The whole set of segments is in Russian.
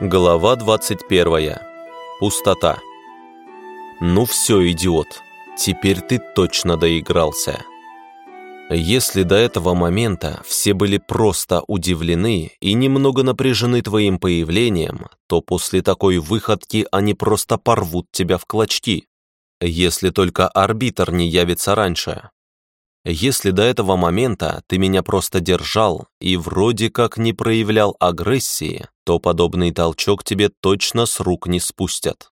Глава 21. Пустота. Ну все, идиот, теперь ты точно доигрался. Если до этого момента все были просто удивлены и немного напряжены твоим появлением, то после такой выходки они просто порвут тебя в клочки. Если только арбитр не явится раньше. Если до этого момента ты меня просто держал и вроде как не проявлял агрессии, то подобный толчок тебе точно с рук не спустят.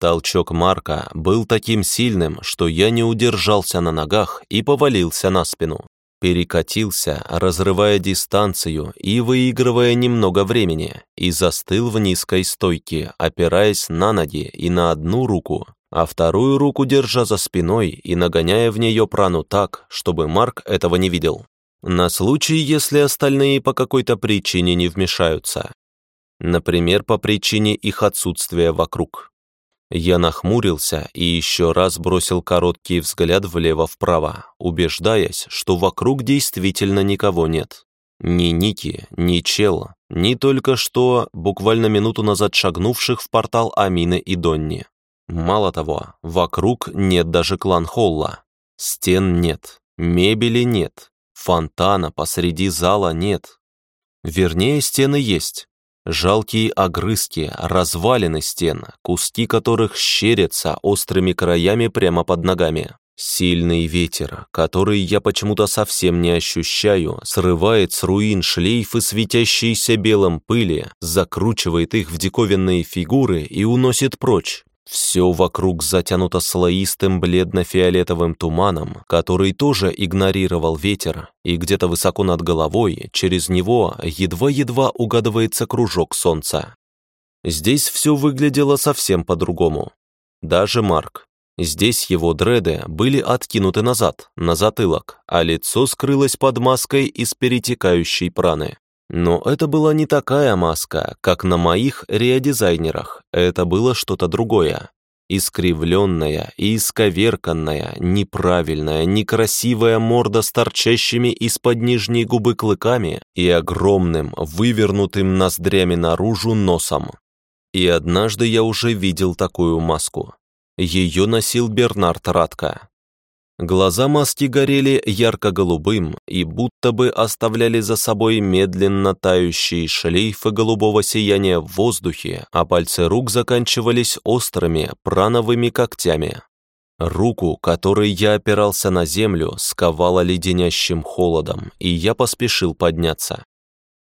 Толчок Марка был таким сильным, что я не удержался на ногах и повалился на спину. Перекатился, разрывая дистанцию и выигрывая немного времени, и застыл в низкой стойке, опираясь на ноги и на одну руку, а вторую руку держа за спиной и нагоняя в нее прану так, чтобы Марк этого не видел. На случай, если остальные по какой-то причине не вмешаются. Например, по причине их отсутствия вокруг. Я нахмурился и еще раз бросил короткий взгляд влево-вправо, убеждаясь, что вокруг действительно никого нет. Ни Ники, ни Чела, ни только что, буквально минуту назад шагнувших в портал Амины и Донни. Мало того, вокруг нет даже клан-холла. Стен нет, мебели нет, фонтана посреди зала нет. Вернее, стены есть. Жалкие огрызки, развалины стен, куски которых щерятся острыми краями прямо под ногами. Сильный ветер, который я почему-то совсем не ощущаю, срывает с руин шлейфы светящиеся белым пыли, закручивает их в диковинные фигуры и уносит прочь. Все вокруг затянуто слоистым бледно-фиолетовым туманом, который тоже игнорировал ветер, и где-то высоко над головой, через него, едва-едва угадывается кружок солнца. Здесь все выглядело совсем по-другому. Даже Марк. Здесь его дреды были откинуты назад, на затылок, а лицо скрылось под маской из перетекающей праны. Но это была не такая маска, как на моих реодизайнерах. Это было что-то другое. Искривленная и исковерканная, неправильная, некрасивая морда с торчащими из-под нижней губы клыками и огромным, вывернутым ноздрями наружу носом. И однажды я уже видел такую маску. Ее носил Бернард Радко. Глаза маски горели ярко-голубым и будто бы оставляли за собой медленно тающие шлейфы голубого сияния в воздухе, а пальцы рук заканчивались острыми прановыми когтями. Руку, которой я опирался на землю, сковала леденящим холодом, и я поспешил подняться.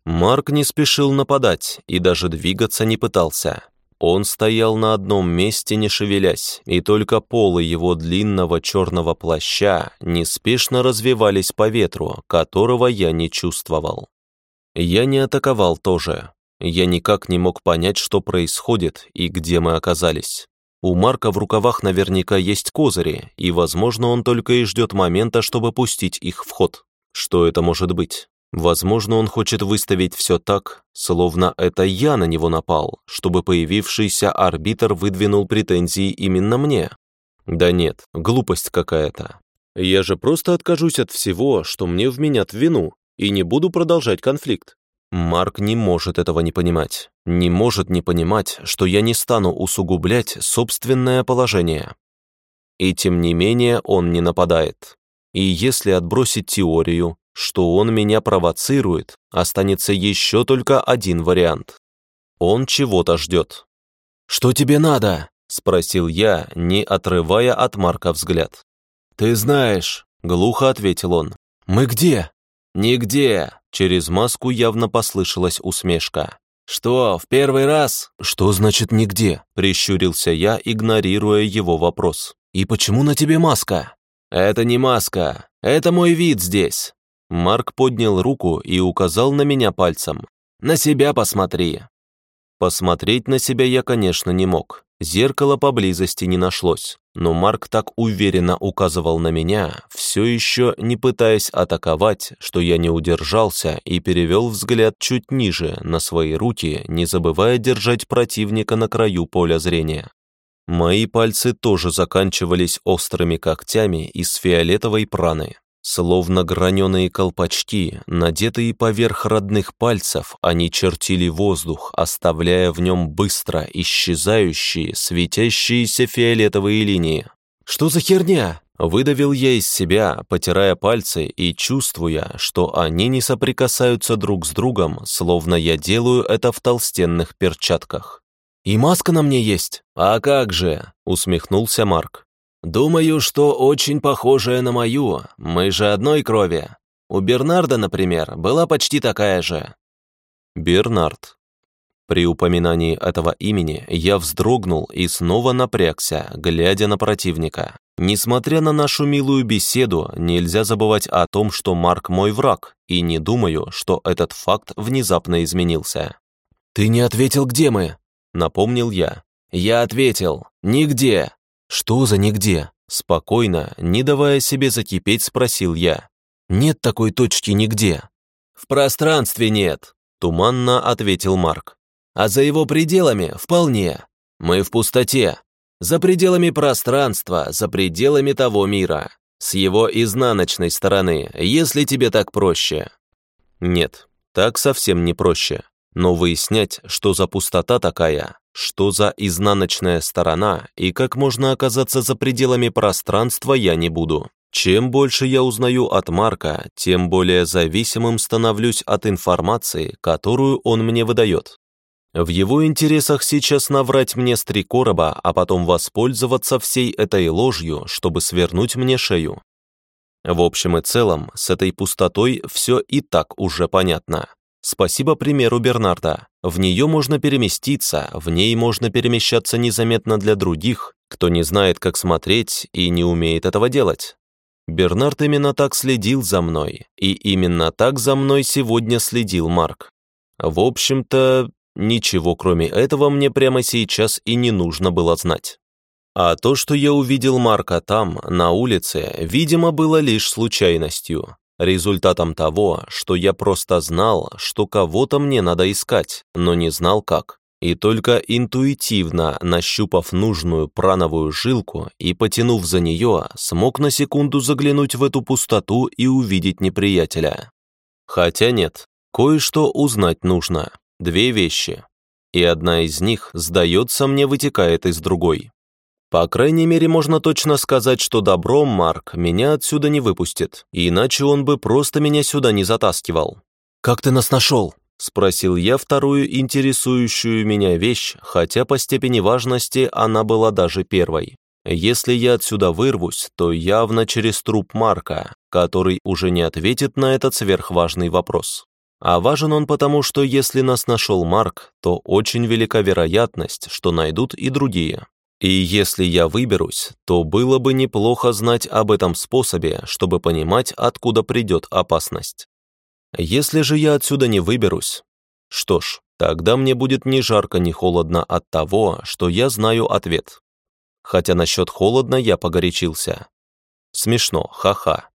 Марк не спешил нападать и даже двигаться не пытался. Он стоял на одном месте, не шевелясь, и только полы его длинного черного плаща неспешно развивались по ветру, которого я не чувствовал. Я не атаковал тоже. Я никак не мог понять, что происходит и где мы оказались. У Марка в рукавах наверняка есть козыри, и, возможно, он только и ждет момента, чтобы пустить их в ход. Что это может быть? Возможно, он хочет выставить все так, словно это я на него напал, чтобы появившийся арбитр выдвинул претензии именно мне. Да нет, глупость какая-то. Я же просто откажусь от всего, что мне вменят в вину, и не буду продолжать конфликт. Марк не может этого не понимать. Не может не понимать, что я не стану усугублять собственное положение. И тем не менее он не нападает. И если отбросить теорию, что он меня провоцирует, останется еще только один вариант. Он чего-то ждет. «Что тебе надо?» — спросил я, не отрывая от Марка взгляд. «Ты знаешь», — глухо ответил он. «Мы где?» «Нигде», — через маску явно послышалась усмешка. «Что, в первый раз?» «Что значит «нигде»?» — прищурился я, игнорируя его вопрос. «И почему на тебе маска?» «Это не маска, это мой вид здесь. Марк поднял руку и указал на меня пальцем. «На себя посмотри!» Посмотреть на себя я, конечно, не мог. Зеркала поблизости не нашлось. Но Марк так уверенно указывал на меня, все еще не пытаясь атаковать, что я не удержался и перевел взгляд чуть ниже, на свои руки, не забывая держать противника на краю поля зрения. Мои пальцы тоже заканчивались острыми когтями из фиолетовой праны. Словно граненые колпачки, надетые поверх родных пальцев, они чертили воздух, оставляя в нем быстро исчезающие, светящиеся фиолетовые линии. «Что за херня?» Выдавил я из себя, потирая пальцы и чувствуя, что они не соприкасаются друг с другом, словно я делаю это в толстенных перчатках. «И маска на мне есть?» «А как же?» — усмехнулся Марк. «Думаю, что очень похожая на мою. Мы же одной крови. У Бернарда, например, была почти такая же». Бернард. При упоминании этого имени я вздрогнул и снова напрягся, глядя на противника. Несмотря на нашу милую беседу, нельзя забывать о том, что Марк мой враг, и не думаю, что этот факт внезапно изменился. «Ты не ответил, где мы?» — напомнил я. «Я ответил. Нигде. «Что за нигде?» Спокойно, не давая себе закипеть, спросил я. «Нет такой точки нигде». «В пространстве нет», — туманно ответил Марк. «А за его пределами вполне. Мы в пустоте. За пределами пространства, за пределами того мира. С его изнаночной стороны, если тебе так проще». «Нет, так совсем не проще. Но выяснять, что за пустота такая, что за изнаночная сторона и как можно оказаться за пределами пространства я не буду. Чем больше я узнаю от Марка, тем более зависимым становлюсь от информации, которую он мне выдает. В его интересах сейчас наврать мне с три короба, а потом воспользоваться всей этой ложью, чтобы свернуть мне шею. В общем и целом, с этой пустотой все и так уже понятно. Спасибо примеру Бернарда. В нее можно переместиться, в ней можно перемещаться незаметно для других, кто не знает, как смотреть и не умеет этого делать. Бернард именно так следил за мной, и именно так за мной сегодня следил Марк. В общем-то, ничего кроме этого мне прямо сейчас и не нужно было знать. А то, что я увидел Марка там, на улице, видимо, было лишь случайностью. Результатом того, что я просто знал, что кого-то мне надо искать, но не знал как. И только интуитивно, нащупав нужную прановую жилку и потянув за нее, смог на секунду заглянуть в эту пустоту и увидеть неприятеля. Хотя нет, кое-что узнать нужно. Две вещи. И одна из них, сдается мне, вытекает из другой. По крайней мере, можно точно сказать, что добром Марк меня отсюда не выпустит, иначе он бы просто меня сюда не затаскивал. «Как ты нас нашел?» — спросил я вторую интересующую меня вещь, хотя по степени важности она была даже первой. Если я отсюда вырвусь, то явно через труп Марка, который уже не ответит на этот сверхважный вопрос. А важен он потому, что если нас нашел Марк, то очень велика вероятность, что найдут и другие. И если я выберусь, то было бы неплохо знать об этом способе, чтобы понимать, откуда придет опасность. Если же я отсюда не выберусь, что ж, тогда мне будет ни жарко, ни холодно от того, что я знаю ответ. Хотя насчет холодно я погорячился. Смешно, ха-ха.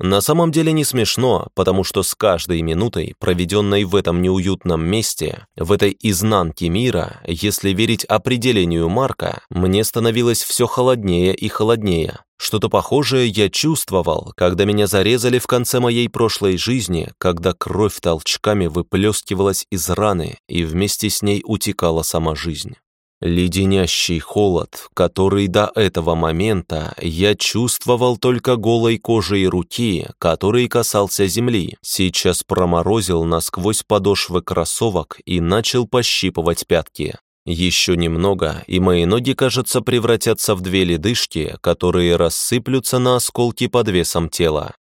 На самом деле не смешно, потому что с каждой минутой, проведенной в этом неуютном месте, в этой изнанке мира, если верить определению Марка, мне становилось все холоднее и холоднее. Что-то похожее я чувствовал, когда меня зарезали в конце моей прошлой жизни, когда кровь толчками выплескивалась из раны, и вместе с ней утекала сама жизнь. Леденящий холод, который до этого момента я чувствовал только голой кожей руки, который касался земли, сейчас проморозил насквозь подошвы кроссовок и начал пощипывать пятки. Еще немного, и мои ноги, кажется, превратятся в две ледышки, которые рассыплются на осколки под весом тела.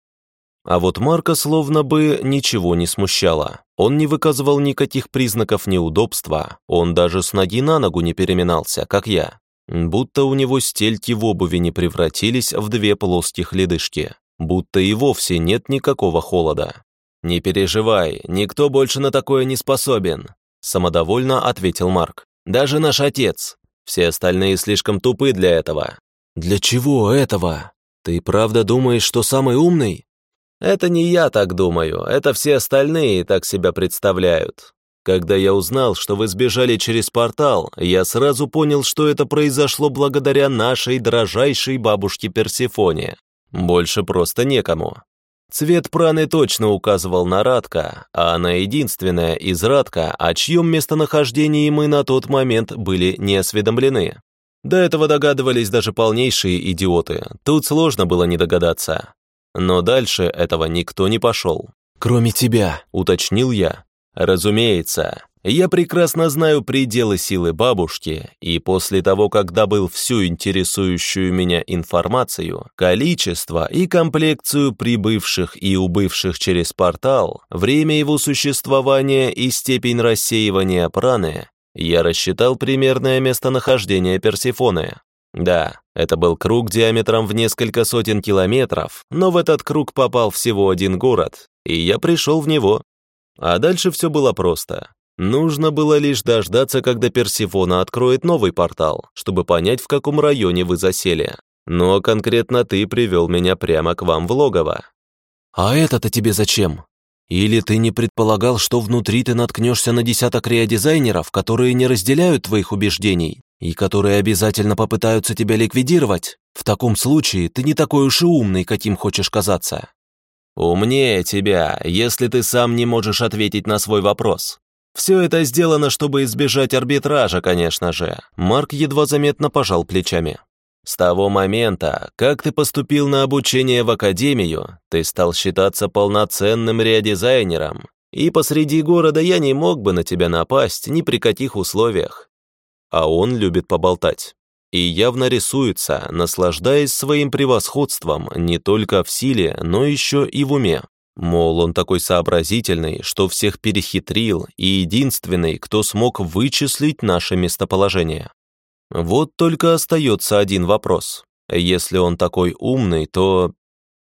А вот Марка словно бы ничего не смущало. Он не выказывал никаких признаков неудобства, он даже с ноги на ногу не переминался, как я. Будто у него стельки в обуви не превратились в две плоских ледышки. Будто и вовсе нет никакого холода. «Не переживай, никто больше на такое не способен», самодовольно ответил Марк. «Даже наш отец. Все остальные слишком тупы для этого». «Для чего этого? Ты правда думаешь, что самый умный?» Это не я так думаю, это все остальные так себя представляют. Когда я узнал, что вы сбежали через портал, я сразу понял, что это произошло благодаря нашей дрожайшей бабушке Персифоне. Больше просто некому. Цвет праны точно указывал на Радка, а она единственная из Радка, о чьем местонахождении мы на тот момент были не осведомлены. До этого догадывались даже полнейшие идиоты, тут сложно было не догадаться. Но дальше этого никто не пошел. «Кроме тебя», — уточнил я. «Разумеется, я прекрасно знаю пределы силы бабушки, и после того, как добыл всю интересующую меня информацию, количество и комплекцию прибывших и убывших через портал, время его существования и степень рассеивания праны, я рассчитал примерное местонахождение Персифоны. Да, это был круг диаметром в несколько сотен километров, но в этот круг попал всего один город, и я пришел в него. А дальше все было просто. Нужно было лишь дождаться, когда Персифона откроет новый портал, чтобы понять, в каком районе вы засели. Но конкретно ты привел меня прямо к вам в логово. А это-то тебе зачем? Или ты не предполагал, что внутри ты наткнешься на десяток реодизайнеров, которые не разделяют твоих убеждений и которые обязательно попытаются тебя ликвидировать? В таком случае ты не такой уж и умный, каким хочешь казаться. Умнее тебя, если ты сам не можешь ответить на свой вопрос. Все это сделано, чтобы избежать арбитража, конечно же. Марк едва заметно пожал плечами. С того момента, как ты поступил на обучение в академию, ты стал считаться полноценным реодизайнером, и посреди города я не мог бы на тебя напасть ни при каких условиях. А он любит поболтать. И явно рисуется, наслаждаясь своим превосходством не только в силе, но еще и в уме. Мол, он такой сообразительный, что всех перехитрил и единственный, кто смог вычислить наше местоположение. Вот только остается один вопрос. Если он такой умный, то...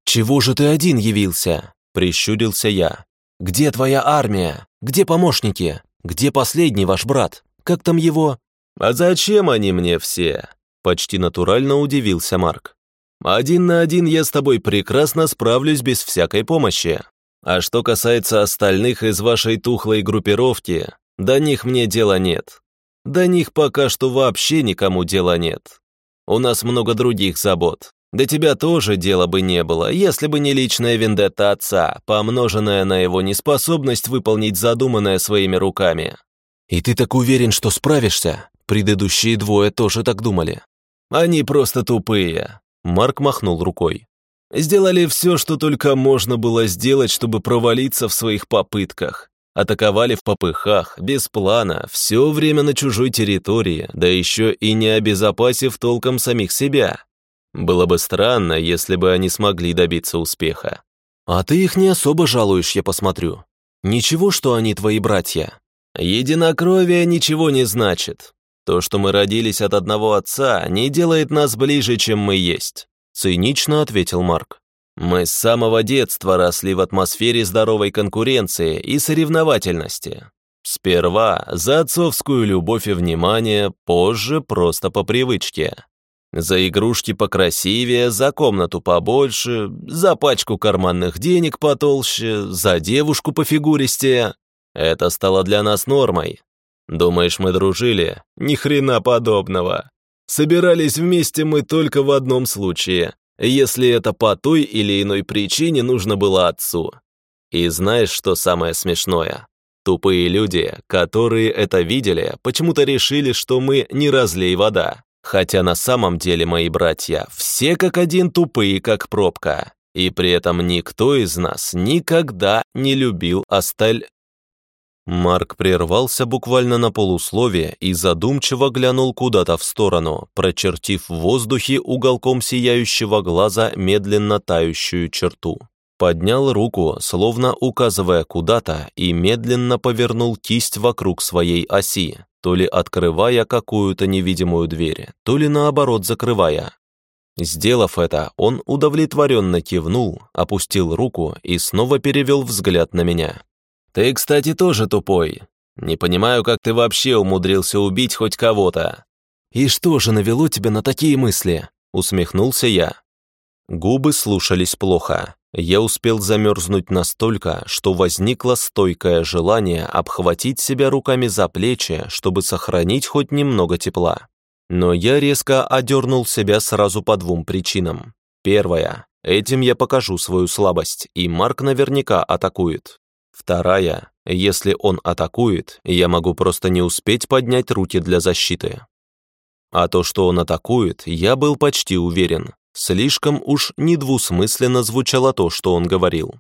«Чего же ты один явился?» — прищурился я. «Где твоя армия? Где помощники? Где последний ваш брат? Как там его?» «А зачем они мне все?» — почти натурально удивился Марк. Один на один я с тобой прекрасно справлюсь без всякой помощи. А что касается остальных из вашей тухлой группировки, до них мне дела нет. До них пока что вообще никому дела нет. У нас много других забот. До тебя тоже дела бы не было, если бы не личная вендетта отца, помноженная на его неспособность выполнить задуманное своими руками. И ты так уверен, что справишься? Предыдущие двое тоже так думали. Они просто тупые. Марк махнул рукой. Сделали все, что только можно было сделать, чтобы провалиться в своих попытках. Атаковали в попыхах, без плана, все время на чужой территории, да еще и не обезопасив толком самих себя. Было бы странно, если бы они смогли добиться успеха. А ты их не особо жалуешь, я посмотрю. Ничего, что они твои братья. Единокровие ничего не значит. То, что мы родились от одного отца, не делает нас ближе, чем мы есть», — цинично ответил Марк. «Мы с самого детства росли в атмосфере здоровой конкуренции и соревновательности. Сперва за отцовскую любовь и внимание, позже просто по привычке. За игрушки покрасивее, за комнату побольше, за пачку карманных денег потолще, за девушку пофигуристее. Это стало для нас нормой, Думаешь, мы дружили? Ни хрена подобного. Собирались вместе мы только в одном случае, если это по той или иной причине нужно было отцу. И знаешь, что самое смешное? Тупые люди, которые это видели, почему-то решили, что мы не разлей вода. Хотя на самом деле мои братья все как один тупые, как пробка. И при этом никто из нас никогда не любил осталь... Марк прервался буквально на полусловие и задумчиво глянул куда-то в сторону, прочертив в воздухе уголком сияющего глаза медленно тающую черту. Поднял руку, словно указывая куда-то, и медленно повернул кисть вокруг своей оси, то ли открывая какую-то невидимую дверь, то ли наоборот закрывая. Сделав это, он удовлетворенно кивнул, опустил руку и снова перевел взгляд на меня. «Ты, кстати, тоже тупой. Не понимаю, как ты вообще умудрился убить хоть кого-то». «И что же навело тебя на такие мысли?» — усмехнулся я. Губы слушались плохо. Я успел замерзнуть настолько, что возникло стойкое желание обхватить себя руками за плечи, чтобы сохранить хоть немного тепла. Но я резко одернул себя сразу по двум причинам. Первая. Этим я покажу свою слабость, и Марк наверняка атакует. Вторая, если он атакует, я могу просто не успеть поднять руки для защиты. А то, что он атакует, я был почти уверен. Слишком уж недвусмысленно звучало то, что он говорил.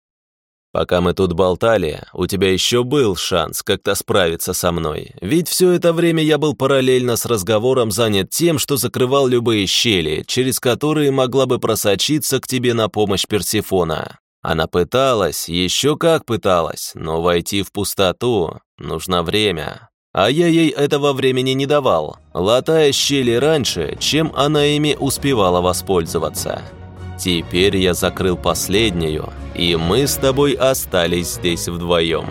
Пока мы тут болтали, у тебя еще был шанс как-то справиться со мной. Ведь все это время я был параллельно с разговором занят тем, что закрывал любые щели, через которые могла бы просочиться к тебе на помощь Персифона. Она пыталась, еще как пыталась, но войти в пустоту нужно время. А я ей этого времени не давал, латая щели раньше, чем она ими успевала воспользоваться. Теперь я закрыл последнюю, и мы с тобой остались здесь вдвоем.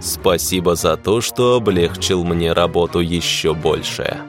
Спасибо за то, что облегчил мне работу еще больше».